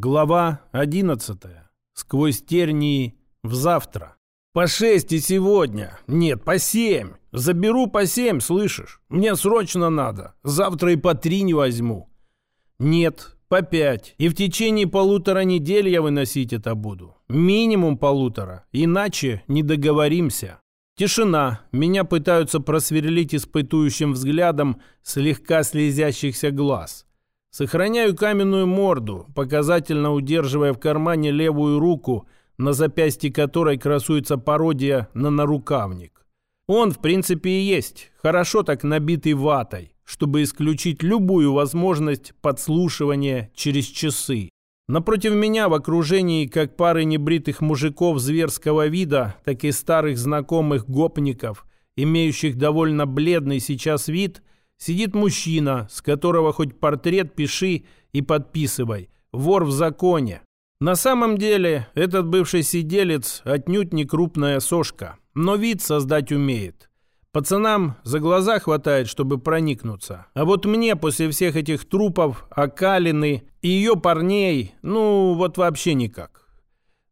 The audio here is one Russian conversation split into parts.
Глава 11. Сквозь тернии в завтра. По шесть и сегодня. Нет, по семь. Заберу по семь, слышишь? Мне срочно надо. Завтра и по три не возьму. Нет, по пять. И в течение полутора недель я выносить это буду. Минимум полутора. Иначе не договоримся. Тишина. Меня пытаются просверлить испытующим взглядом слегка слезящихся глаз. Сохраняю каменную морду, показательно удерживая в кармане левую руку, на запястье которой красуется пародия на нарукавник. Он, в принципе, и есть, хорошо так набитый ватой, чтобы исключить любую возможность подслушивания через часы. Напротив меня в окружении как пары небритых мужиков зверского вида, так и старых знакомых гопников, имеющих довольно бледный сейчас вид – Сидит мужчина, с которого хоть портрет пиши и подписывай. Вор в законе. На самом деле, этот бывший сиделец отнюдь не крупная сошка, но вид создать умеет. Пацанам за глаза хватает, чтобы проникнуться. А вот мне после всех этих трупов, окалины и ее парней, ну, вот вообще никак.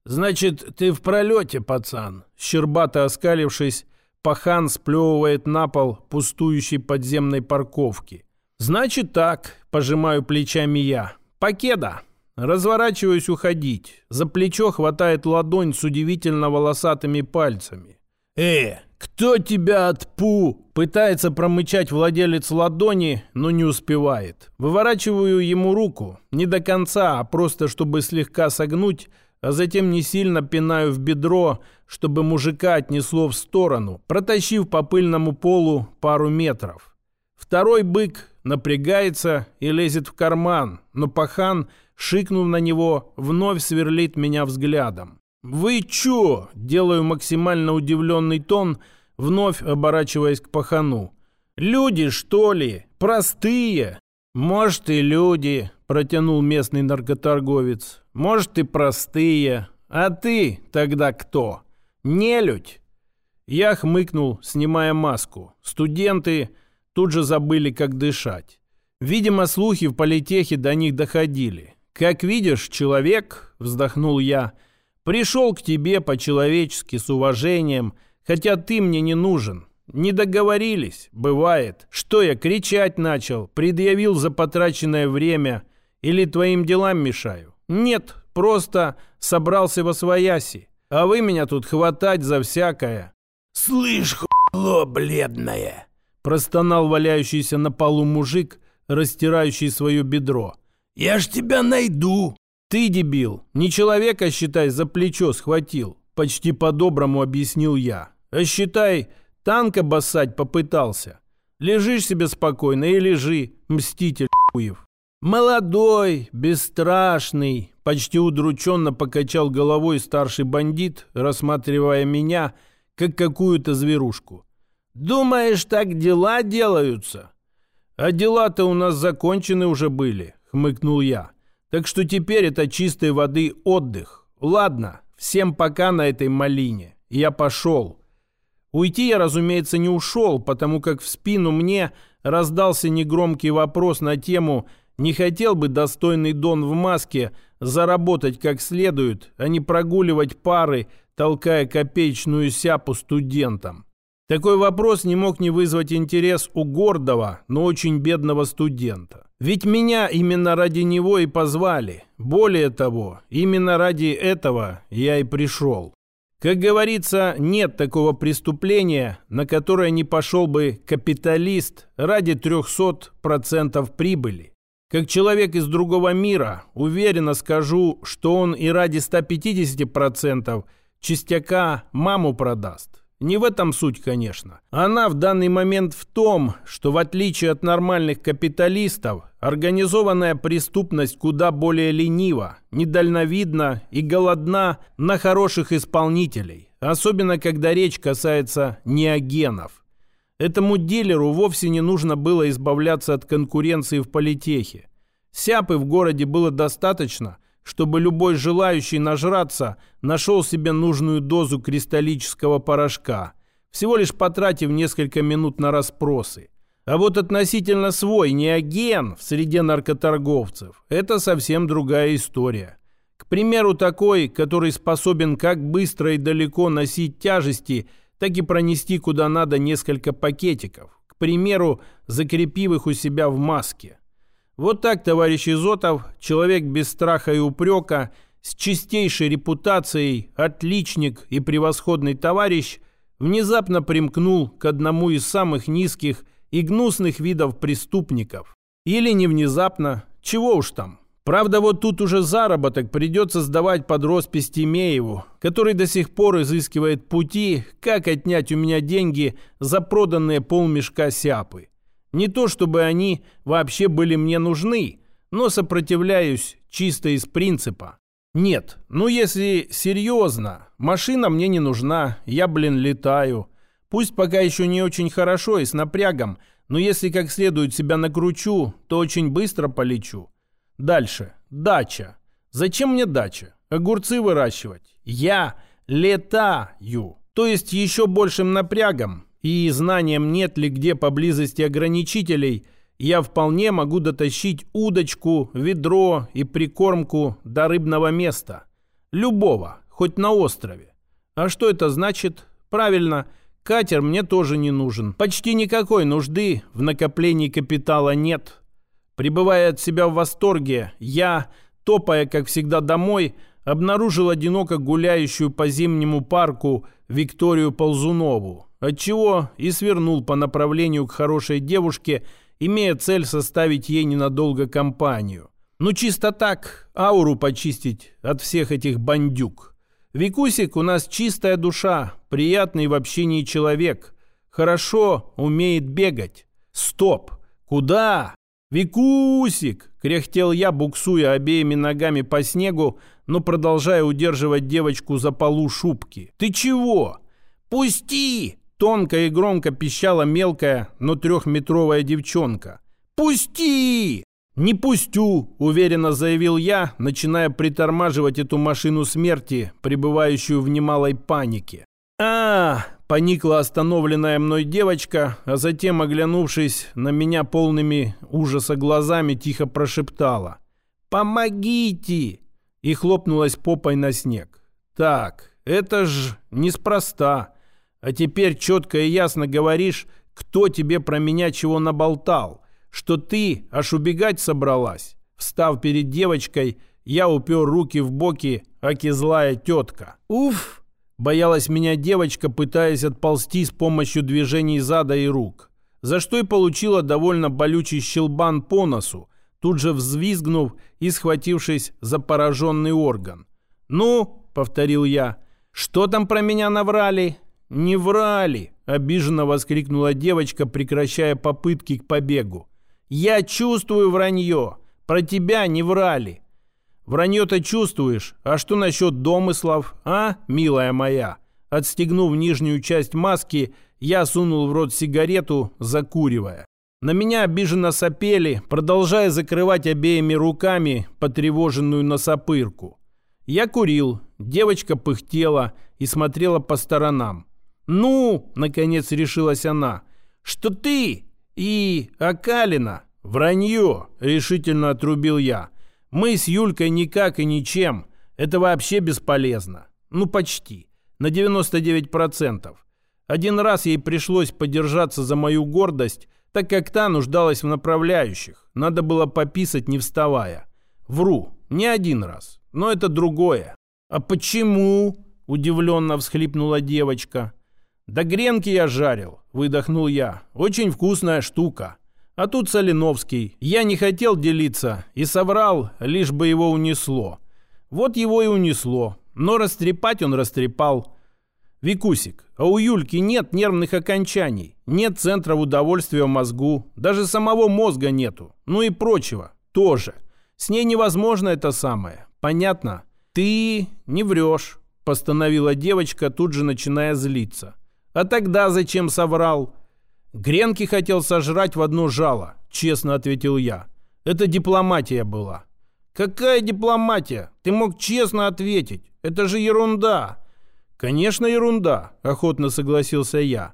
«Значит, ты в пролете, пацан?» Щербато оскалившись, Пахан сплевывает на пол пустующей подземной парковки. «Значит так», – пожимаю плечами я. «Покеда». Разворачиваюсь уходить. За плечо хватает ладонь с удивительно волосатыми пальцами. «Э, кто тебя отпу?» Пытается промычать владелец ладони, но не успевает. Выворачиваю ему руку. Не до конца, а просто чтобы слегка согнуть – а затем не сильно пинаю в бедро, чтобы мужика отнесло в сторону, протащив по пыльному полу пару метров. Второй бык напрягается и лезет в карман, но пахан, шикнув на него, вновь сверлит меня взглядом. «Вы чё?» – делаю максимально удивленный тон, вновь оборачиваясь к пахану. «Люди, что ли? Простые?» «Может, и люди», – протянул местный наркоторговец. Может, и простые. А ты тогда кто? Нелюдь?» Я хмыкнул, снимая маску. Студенты тут же забыли, как дышать. Видимо, слухи в политехе до них доходили. «Как видишь, человек», — вздохнул я, — «пришел к тебе по-человечески, с уважением, хотя ты мне не нужен. Не договорились, бывает. Что я кричать начал, предъявил за потраченное время или твоим делам мешаю? Нет, просто собрался во свояси. А вы меня тут хватать за всякое. Слышь, хуйло бледное, простонал валяющийся на полу мужик, растирающий свое бедро. Я ж тебя найду. Ты, дебил, не человека, считай, за плечо схватил. Почти по-доброму объяснил я. А считай, танка басать попытался. Лежишь себе спокойно и лежи, мститель хуев. «Молодой, бесстрашный!» Почти удрученно покачал головой старший бандит, рассматривая меня, как какую-то зверушку. «Думаешь, так дела делаются?» «А дела-то у нас закончены уже были», — хмыкнул я. «Так что теперь это чистой воды отдых. Ладно, всем пока на этой малине. Я пошел». Уйти я, разумеется, не ушел, потому как в спину мне раздался негромкий вопрос на тему не хотел бы достойный Дон в маске заработать как следует, а не прогуливать пары, толкая копеечную сяпу студентам. Такой вопрос не мог не вызвать интерес у гордого, но очень бедного студента. Ведь меня именно ради него и позвали. Более того, именно ради этого я и пришел. Как говорится, нет такого преступления, на которое не пошел бы капиталист ради 300% прибыли. Как человек из другого мира, уверенно скажу, что он и ради 150% частяка маму продаст. Не в этом суть, конечно. Она в данный момент в том, что в отличие от нормальных капиталистов, организованная преступность куда более ленива, недальновидна и голодна на хороших исполнителей, особенно когда речь касается неогенов. Этому дилеру вовсе не нужно было избавляться от конкуренции в политехе. Сяпы в городе было достаточно, чтобы любой желающий нажраться нашел себе нужную дозу кристаллического порошка, всего лишь потратив несколько минут на расспросы. А вот относительно свой неоген в среде наркоторговцев – это совсем другая история. К примеру, такой, который способен как быстро и далеко носить тяжести, так и пронести куда надо несколько пакетиков. К примеру, закрепив их у себя в маске. Вот так, товарищ Изотов, человек без страха и упрека, с чистейшей репутацией, отличник и превосходный товарищ, внезапно примкнул к одному из самых низких и гнусных видов преступников. Или не внезапно, чего уж там. Правда, вот тут уже заработок придется сдавать под роспись Тимееву, который до сих пор изыскивает пути, как отнять у меня деньги за проданные полмешка сяпы. Не то чтобы они вообще были мне нужны, но сопротивляюсь чисто из принципа. Нет, ну если серьезно, машина мне не нужна, я, блин, летаю. Пусть пока еще не очень хорошо и с напрягом, но если как следует себя накручу, то очень быстро полечу. Дальше. Дача. Зачем мне дача? Огурцы выращивать. Я летаю. То есть еще большим напрягом и знанием нет ли где поблизости ограничителей, я вполне могу дотащить удочку, ведро и прикормку до рыбного места. Любого, хоть на острове. А что это значит? Правильно, катер мне тоже не нужен. Почти никакой нужды в накоплении капитала нет. Пребывая от себя в восторге, я, топая, как всегда, домой, обнаружил одиноко гуляющую по зимнему парку Викторию Ползунову, отчего и свернул по направлению к хорошей девушке, имея цель составить ей ненадолго компанию. Ну, чисто так, ауру почистить от всех этих бандюк. Викусик у нас чистая душа, приятный в общении человек. Хорошо умеет бегать. Стоп! Куда? «Викусик!» — кряхтел я, буксуя обеими ногами по снегу, но продолжая удерживать девочку за полу шубки. «Ты чего?» «Пусти!» — тонко и громко пищала мелкая, но трехметровая девчонка. «Пусти!» «Не пустю!» — уверенно заявил я, начиная притормаживать эту машину смерти, пребывающую в немалой панике. «А, Поникла остановленная мной девочка, а затем, оглянувшись на меня полными ужаса глазами, тихо прошептала «Помогите!» и хлопнулась попой на снег. «Так, это ж неспроста. А теперь четко и ясно говоришь, кто тебе про меня чего наболтал, что ты аж убегать собралась». Встав перед девочкой, я упер руки в боки, аки злая тетка. «Уф!» Боялась меня девочка, пытаясь отползти с помощью движений зада и рук, за что и получила довольно болючий щелбан по носу, тут же взвизгнув и схватившись за пораженный орган. «Ну», — повторил я, — «что там про меня наврали?» «Не врали!» — обиженно воскликнула девочка, прекращая попытки к побегу. «Я чувствую вранье! Про тебя не врали!» Вранье-то чувствуешь, а что насчет домыслов, а, милая моя?» Отстегнув нижнюю часть маски, я сунул в рот сигарету, закуривая. На меня обиженно сопели, продолжая закрывать обеими руками потревоженную носопырку. Я курил, девочка пыхтела и смотрела по сторонам. «Ну!» — наконец решилась она. «Что ты и Акалина?» «Вранье!» — решительно отрубил я. Мы с Юлькой никак и ничем. Это вообще бесполезно. Ну, почти. На 99%. Один раз ей пришлось подержаться за мою гордость, так как та нуждалась в направляющих. Надо было пописать, не вставая. Вру. Не один раз. Но это другое. «А почему?» – удивленно всхлипнула девочка. «Да гренки я жарил», – выдохнул я. «Очень вкусная штука». А тут Соленовский. Я не хотел делиться и соврал, лишь бы его унесло. Вот его и унесло. Но растрепать он растрепал. Викусик, а у Юльки нет нервных окончаний, нет центра удовольствия в мозгу, даже самого мозга нету. Ну и прочего тоже. С ней невозможно это самое. Понятно? Ты не врешь, постановила девочка, тут же начиная злиться. А тогда зачем соврал? «Гренки хотел сожрать в одно жало», — честно ответил я. «Это дипломатия была». «Какая дипломатия? Ты мог честно ответить. Это же ерунда». «Конечно, ерунда», — охотно согласился я.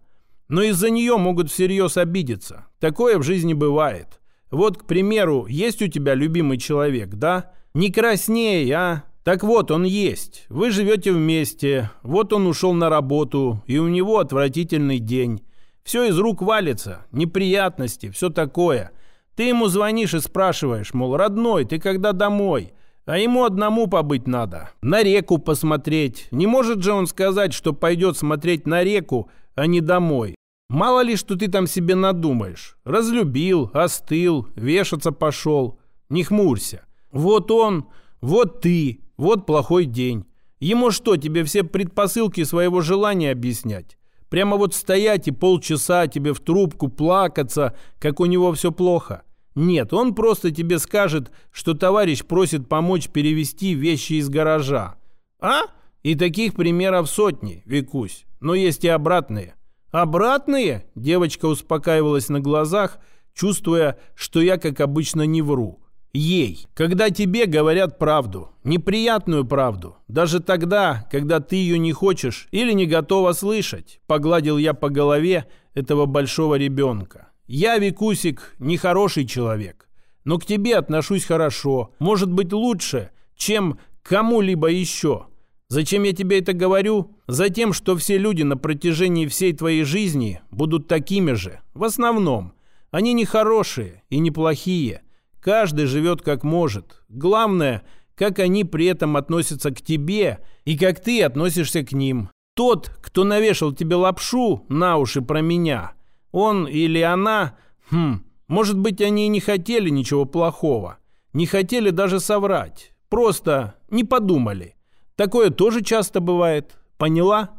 но из-за нее могут всерьез обидеться. Такое в жизни бывает. Вот, к примеру, есть у тебя любимый человек, да? Не красней, а? Так вот, он есть. Вы живете вместе. Вот он ушел на работу, и у него отвратительный день. Все из рук валится, неприятности, все такое. Ты ему звонишь и спрашиваешь, мол, родной, ты когда домой? А ему одному побыть надо. На реку посмотреть. Не может же он сказать, что пойдет смотреть на реку, а не домой. Мало ли, что ты там себе надумаешь. Разлюбил, остыл, вешаться пошел. Не хмурься. Вот он, вот ты, вот плохой день. Ему что, тебе все предпосылки своего желания объяснять? Прямо вот стоять и полчаса тебе в трубку плакаться, как у него все плохо. Нет, он просто тебе скажет, что товарищ просит помочь перевести вещи из гаража. А? И таких примеров сотни, Викусь. Но есть и обратные. Обратные? Девочка успокаивалась на глазах, чувствуя, что я, как обычно, не вру. Ей, когда тебе говорят правду, неприятную правду, даже тогда, когда ты ее не хочешь или не готова слышать, погладил я по голове этого большого ребенка. Я, Викусик, нехороший человек, но к тебе отношусь хорошо, может быть лучше, чем кому-либо еще. Зачем я тебе это говорю? Затем, что все люди на протяжении всей твоей жизни будут такими же, в основном. Они не хорошие и не плохие. Каждый живет как может. Главное, как они при этом относятся к тебе и как ты относишься к ним. Тот, кто навешал тебе лапшу на уши про меня – он или она... Хм, может быть, они и не хотели ничего плохого. Не хотели даже соврать. Просто не подумали. Такое тоже часто бывает. Поняла?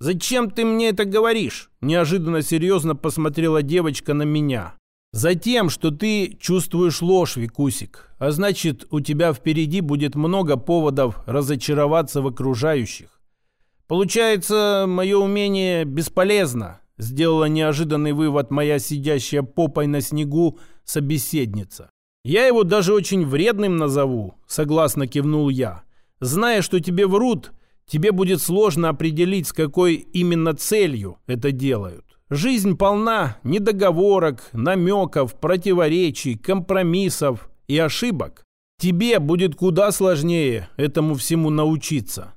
«Зачем ты мне это говоришь?» Неожиданно серьезно посмотрела девочка на меня. «Затем, что ты чувствуешь ложь, Викусик. А значит, у тебя впереди будет много поводов разочароваться в окружающих. Получается, мое умение бесполезно. Сделала неожиданный вывод моя сидящая попой на снегу собеседница. «Я его даже очень вредным назову», — согласно кивнул я. «Зная, что тебе врут, тебе будет сложно определить, с какой именно целью это делают. Жизнь полна недоговорок, намеков, противоречий, компромиссов и ошибок. Тебе будет куда сложнее этому всему научиться.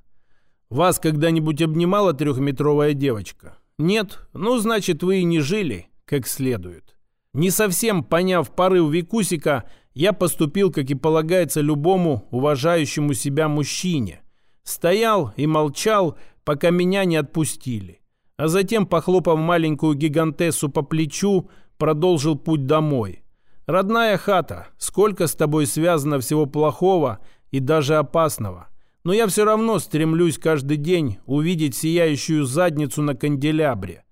Вас когда-нибудь обнимала трехметровая девочка? Нет? Ну, значит, вы и не жили как следует. Не совсем поняв порыв Викусика, я поступил, как и полагается любому уважающему себя мужчине. Стоял и молчал, пока меня не отпустили. А затем, похлопав маленькую гигантессу по плечу, продолжил путь домой. «Родная хата, сколько с тобой связано всего плохого и даже опасного но я все равно стремлюсь каждый день увидеть сияющую задницу на канделябре.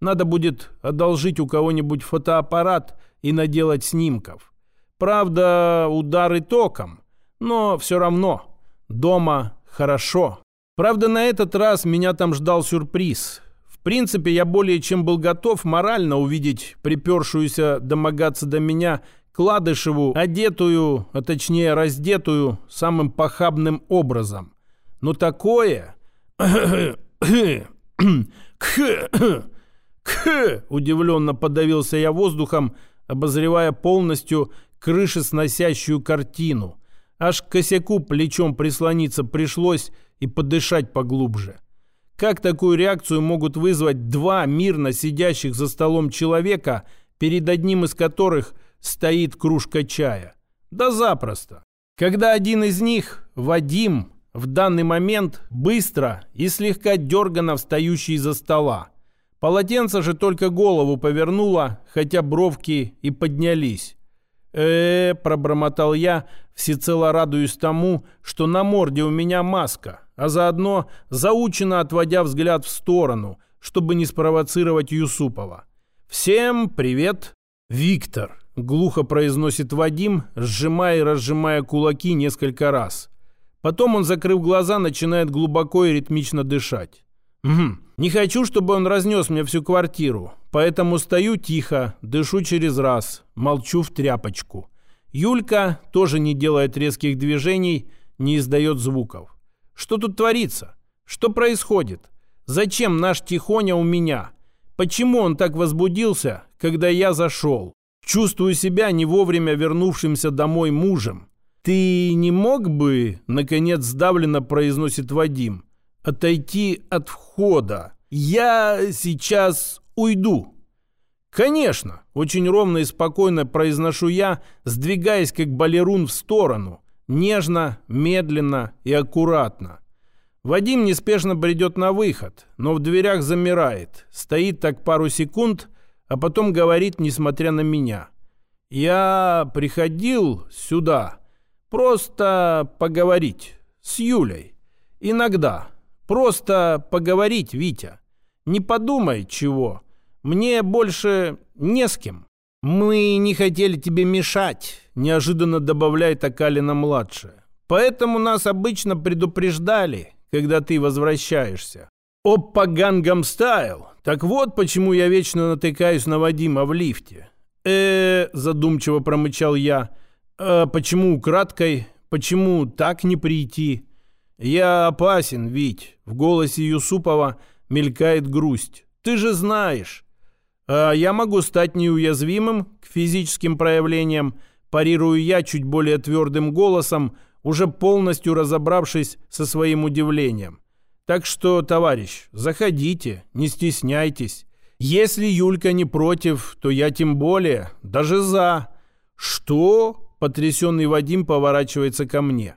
Надо будет одолжить у кого-нибудь фотоаппарат и наделать снимков. Правда, удары током, но все равно дома хорошо. Правда, на этот раз меня там ждал сюрприз. Принципе, я более чем был готов морально увидеть припершуюся домогаться до меня Кладышеву, одетую, а точнее раздетую, самым похабным образом. Но такое... Удивленно подавился я воздухом, обозревая полностью крышесносящую картину. Аж к косяку плечом прислониться пришлось и подышать поглубже. Как такую реакцию могут вызвать два мирно сидящих за столом человека, перед одним из которых стоит кружка чая. Да запросто. Когда один из них, Вадим, в данный момент быстро и слегка дерганно встающий из-за стола. Полотенце же только голову повернуло, хотя бровки и поднялись. э, -э пробормотал я, всецело радуюсь тому, что на морде у меня маска, а заодно заучено отводя взгляд в сторону, чтобы не спровоцировать Юсупова. «Всем привет, Виктор!» Глухо произносит Вадим, сжимая и разжимая кулаки несколько раз. Потом он, закрыв глаза, начинает глубоко и ритмично дышать. Угу. Не хочу, чтобы он разнес мне всю квартиру, поэтому стою тихо, дышу через раз, молчу в тряпочку. Юлька тоже не делает резких движений, не издает звуков. Что тут творится? Что происходит? Зачем наш Тихоня у меня? Почему он так возбудился, когда я зашел? Чувствую себя не вовремя вернувшимся домой мужем. «Ты не мог бы, — наконец сдавленно произносит Вадим, — отойти от входа? Я сейчас уйду». «Конечно!» – очень ровно и спокойно произношу я, сдвигаясь как балерун в сторону. Нежно, медленно и аккуратно. Вадим неспешно бредет на выход, но в дверях замирает. Стоит так пару секунд, а потом говорит, несмотря на меня. «Я приходил сюда просто поговорить с Юлей. Иногда. Просто поговорить, Витя. Не подумай чего». Мне больше не с кем. Мы не хотели тебе мешать, неожиданно добавляет Акалина-младшая. Поэтому нас обычно предупреждали, когда ты возвращаешься. Опа Гангам Стайл. Так вот почему я вечно натыкаюсь на Вадима в лифте. э задумчиво промычал я. «А почему украдкой? Почему так не прийти?» «Я опасен, Вить», — в голосе Юсупова мелькает грусть. «Ты же знаешь, а я могу стать неуязвимым к физическим проявлениям, парирую я чуть более твердым голосом, уже полностью разобравшись со своим удивлением. Так что, товарищ, заходите, не стесняйтесь. Если Юлька не против, то я тем более, даже за. Что? Потрясенный Вадим поворачивается ко мне.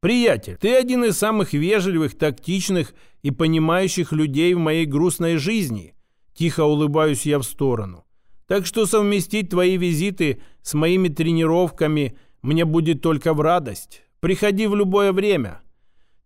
Приятель, ты один из самых вежливых, тактичных и понимающих людей в моей грустной жизни. Тихо улыбаюсь я в сторону. Так что совместить твои визиты с моими тренировками мне будет только в радость. Приходи в любое время.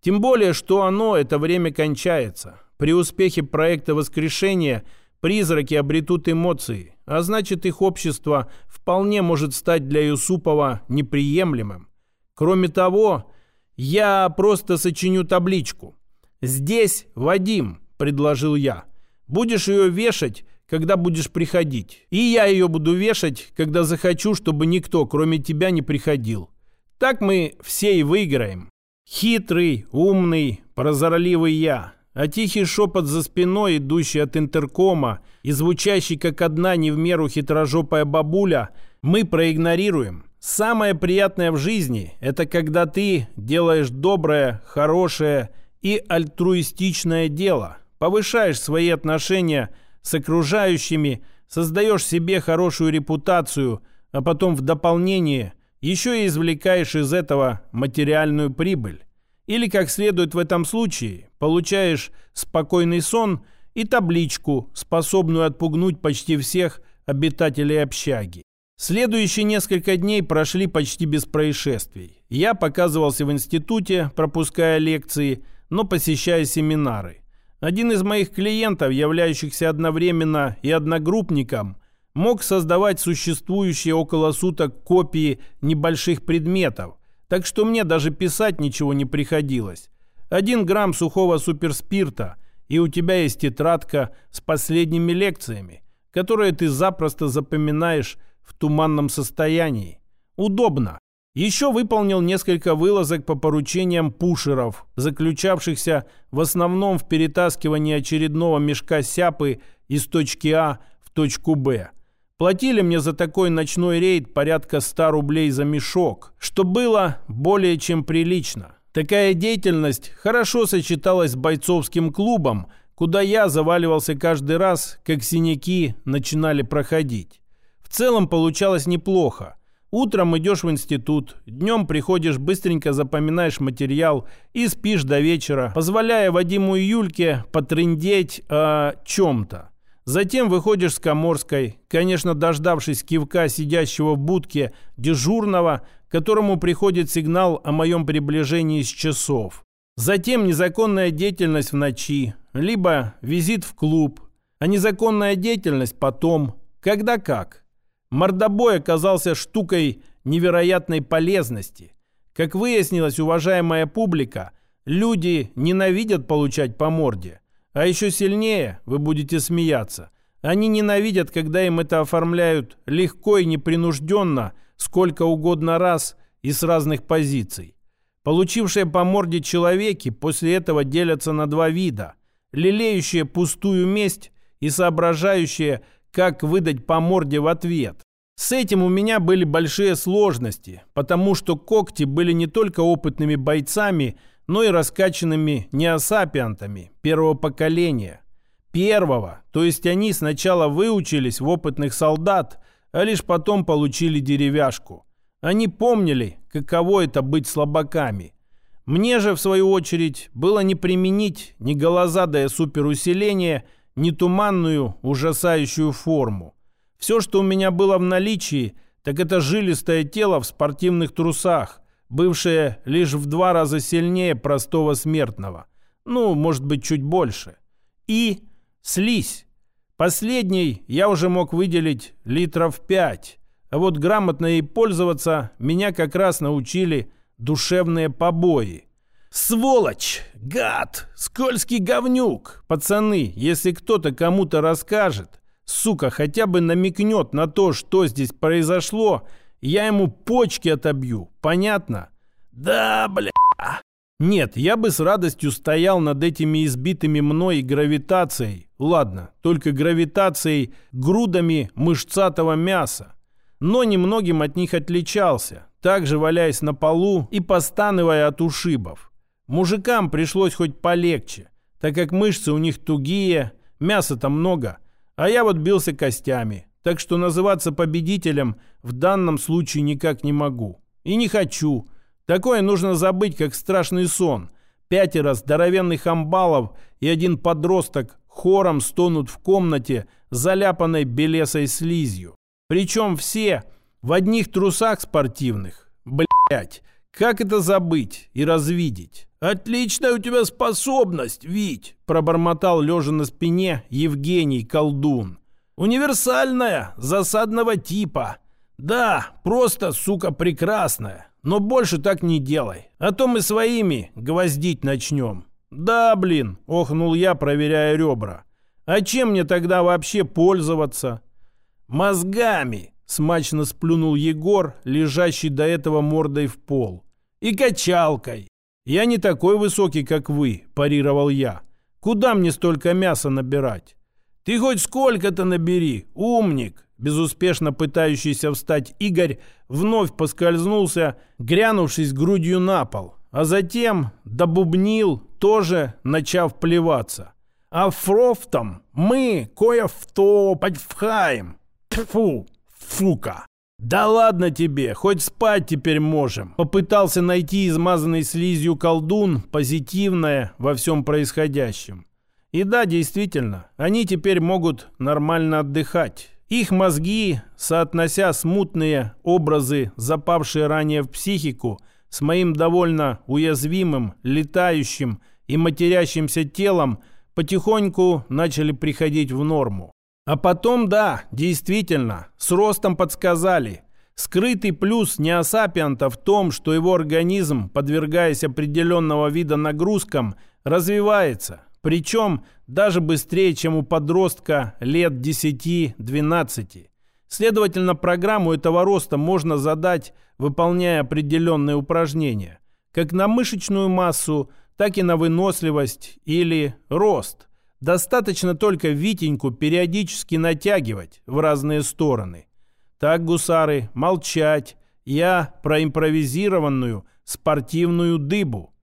Тем более, что оно, это время кончается. При успехе проекта воскрешения призраки обретут эмоции, а значит их общество вполне может стать для Юсупова неприемлемым. Кроме того, я просто сочиню табличку. «Здесь Вадим», — предложил я. Будешь ее вешать, когда будешь приходить. И я ее буду вешать, когда захочу, чтобы никто, кроме тебя, не приходил. Так мы все и выиграем. Хитрый, умный, прозорливый я. А тихий шепот за спиной, идущий от интеркома, и звучащий как одна не в меру хитрожопая бабуля, мы проигнорируем. Самое приятное в жизни – это когда ты делаешь доброе, хорошее и альтруистичное дело – повышаешь свои отношения с окружающими, создаешь себе хорошую репутацию, а потом в дополнение еще и извлекаешь из этого материальную прибыль. Или, как следует в этом случае, получаешь спокойный сон и табличку, способную отпугнуть почти всех обитателей общаги. Следующие несколько дней прошли почти без происшествий. Я показывался в институте, пропуская лекции, но посещая семинары. Один из моих клиентов, являющихся одновременно и одногруппником, мог создавать существующие около суток копии небольших предметов, так что мне даже писать ничего не приходилось. Один грамм сухого суперспирта, и у тебя есть тетрадка с последними лекциями, которые ты запросто запоминаешь в туманном состоянии. Удобно. Еще выполнил несколько вылазок по поручениям пушеров, заключавшихся в основном в перетаскивании очередного мешка сяпы из точки А в точку Б. Платили мне за такой ночной рейд порядка 100 рублей за мешок, что было более чем прилично. Такая деятельность хорошо сочеталась с бойцовским клубом, куда я заваливался каждый раз, как синяки начинали проходить. В целом получалось неплохо. Утром идешь в институт, днем приходишь, быстренько запоминаешь материал и спишь до вечера, позволяя Вадиму и Юльке потрындеть о чем-то. Затем выходишь с Коморской, конечно, дождавшись кивка сидящего в будке дежурного, которому приходит сигнал о моем приближении с часов. Затем незаконная деятельность в ночи, либо визит в клуб, а незаконная деятельность потом, когда как – Мордобой оказался штукой невероятной полезности. Как выяснилось, уважаемая публика, люди ненавидят получать по морде. А еще сильнее, вы будете смеяться, они ненавидят, когда им это оформляют легко и непринужденно, сколько угодно раз и с разных позиций. Получившие по морде человеки после этого делятся на два вида. Лелеющие пустую месть и соображающее, как выдать по морде в ответ. С этим у меня были большие сложности, потому что когти были не только опытными бойцами, но и раскачанными неосапиантами первого поколения. Первого, то есть они сначала выучились в опытных солдат, а лишь потом получили деревяшку. Они помнили, каково это быть слабаками. Мне же, в свою очередь, было не применить ни голозадое суперусиление, ни туманную ужасающую форму. Все, что у меня было в наличии, так это жилистое тело в спортивных трусах, бывшее лишь в два раза сильнее простого смертного. Ну, может быть, чуть больше. И слизь. Последний я уже мог выделить литров пять. А вот грамотно ей пользоваться меня как раз научили душевные побои. «Сволочь! Гад! Скользкий говнюк! Пацаны, если кто-то кому-то расскажет, сука, хотя бы намекнет на то, что здесь произошло, я ему почки отобью. Понятно?» «Да, бля!» Нет, я бы с радостью стоял над этими избитыми мной гравитацией. Ладно, только гравитацией грудами мышцатого мяса. Но немногим от них отличался, также валяясь на полу и постанывая от ушибов. Мужикам пришлось хоть полегче, так как мышцы у них тугие, мяса-то много, а я вот бился костями, так что называться победителем в данном случае никак не могу. И не хочу – Такое нужно забыть, как страшный сон. Пятеро здоровенных амбалов и один подросток хором стонут в комнате, заляпанной белесой слизью. Причем все в одних трусах спортивных. Блять, как это забыть и развидеть? «Отличная у тебя способность, Вить!» пробормотал лежа на спине Евгений Колдун. «Универсальная, засадного типа. Да, просто, сука, прекрасная. Но больше так не делай, а то мы своими гвоздить начнем. Да, блин, охнул я, проверяя ребра. А чем мне тогда вообще пользоваться? Мозгами, смачно сплюнул Егор, лежащий до этого мордой в пол. И качалкой. Я не такой высокий, как вы, парировал я. Куда мне столько мяса набирать? Ты хоть сколько-то набери, умник. Безуспешно пытающийся встать Игорь вновь поскользнулся, грянувшись грудью на пол, а затем добубнил, тоже начав плеваться. «А фрофтом мы кое-что подвхаем. Тьфу, фука!» «Да ладно тебе, хоть спать теперь можем!» Попытался найти измазанный слизью колдун позитивное во всем происходящем. И да, действительно, они теперь могут нормально отдыхать. Их мозги, соотнося смутные образы, запавшие ранее в психику, с моим довольно уязвимым, летающим и матерящимся телом, потихоньку начали приходить в норму. А потом, да, действительно, с ростом подсказали. Скрытый плюс неосапианта в том, что его организм, подвергаясь определенного вида нагрузкам, развивается, причем даже быстрее, чем у подростка лет 10-12. Следовательно, программу этого роста можно задать, выполняя определенные упражнения, как на мышечную массу, так и на выносливость или рост. Достаточно только Витеньку периодически натягивать в разные стороны. Так, гусары, молчать. Я про импровизированную спортивную дыбу.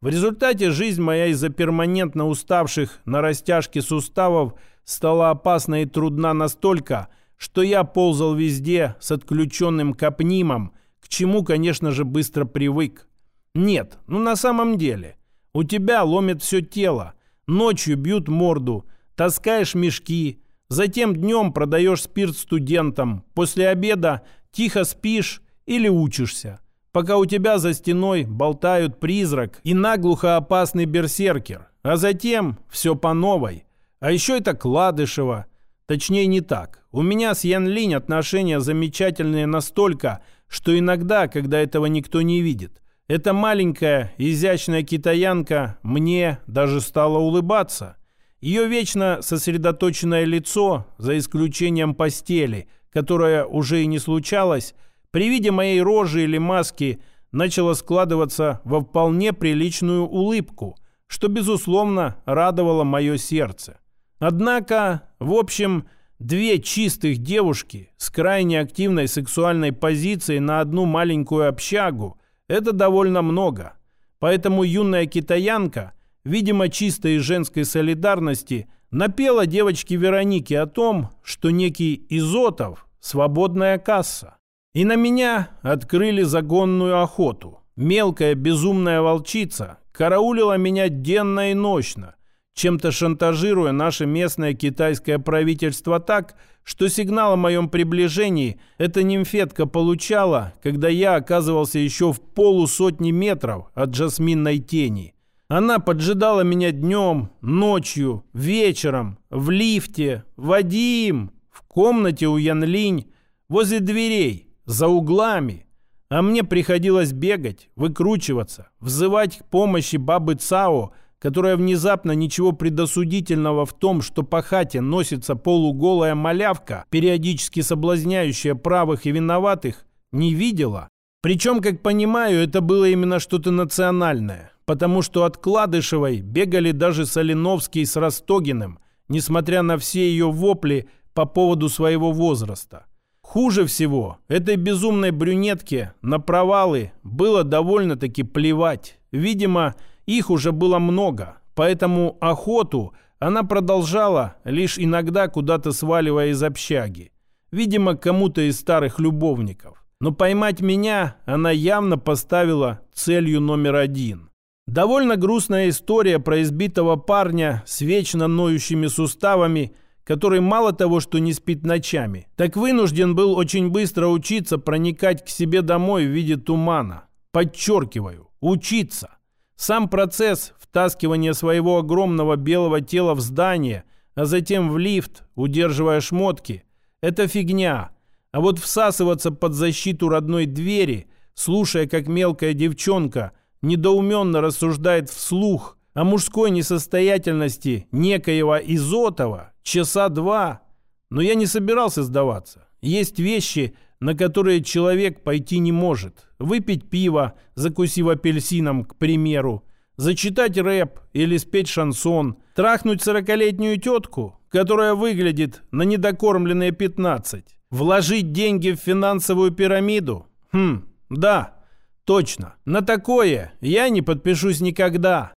В результате жизнь моя из-за перманентно уставших на растяжке суставов стала опасна и трудна настолько, что я ползал везде с отключенным капнимом, к чему, конечно же, быстро привык. Нет, ну на самом деле, у тебя ломит все тело, ночью бьют морду, таскаешь мешки, затем днем продаешь спирт студентам, после обеда тихо спишь или учишься пока у тебя за стеной болтают призрак и наглухо опасный берсеркер, а затем все по новой. А еще это Кладышева. Точнее, не так. У меня с Ян Линь отношения замечательные настолько, что иногда, когда этого никто не видит, эта маленькая, изящная китаянка мне даже стала улыбаться. Ее вечно сосредоточенное лицо, за исключением постели, которая уже и не случалась, при виде моей рожи или маски начало складываться во вполне приличную улыбку, что, безусловно, радовало мое сердце. Однако В общем, две чистых девушки с крайне активной сексуальной позицией на одну маленькую общагу – это довольно много. Поэтому юная китаянка, видимо, чистой женской солидарности, напела девочке Веронике о том, что некий Изотов – свободная касса. И на меня открыли загонную охоту. Мелкая безумная волчица караулила меня денно и ночно, чем-то шантажируя наше местное китайское правительство так, что сигнал о моем приближении эта нимфетка получала, когда я оказывался еще в полусотни метров от жасминной тени. Она поджидала меня днем, ночью, вечером, в лифте, Вадим, в комнате у Янлинь, возле дверей, за углами. А мне приходилось бегать, выкручиваться, взывать к помощи бабы Цао, которая внезапно ничего предосудительного в том, что по хате носится полуголая малявка, периодически соблазняющая правых и виноватых, не видела. Причем, как понимаю, это было именно что-то национальное, потому что от Кладышевой бегали даже Соленовский с Ростогиным, несмотря на все ее вопли по поводу своего возраста. Хуже всего, этой безумной брюнетке на провалы было довольно-таки плевать. Видимо, их уже было много, поэтому охоту она продолжала, лишь иногда куда-то сваливая из общаги. Видимо, кому-то из старых любовников. Но поймать меня она явно поставила целью номер один. Довольно грустная история про избитого парня с вечно ноющими суставами – который мало того, что не спит ночами, так вынужден был очень быстро учиться проникать к себе домой в виде тумана. Подчеркиваю, учиться. Сам процесс втаскивания своего огромного белого тела в здание, а затем в лифт, удерживая шмотки, это фигня. А вот всасываться под защиту родной двери, слушая, как мелкая девчонка недоуменно рассуждает вслух о мужской несостоятельности некоего Изотова, часа два. Но я не собирался сдаваться. Есть вещи, на которые человек пойти не может. Выпить пиво, закусив апельсином, к примеру. Зачитать рэп или спеть шансон. Трахнуть сорокалетнюю тетку, которая выглядит на недокормленные 15. Вложить деньги в финансовую пирамиду? Хм, да, точно. На такое я не подпишусь никогда.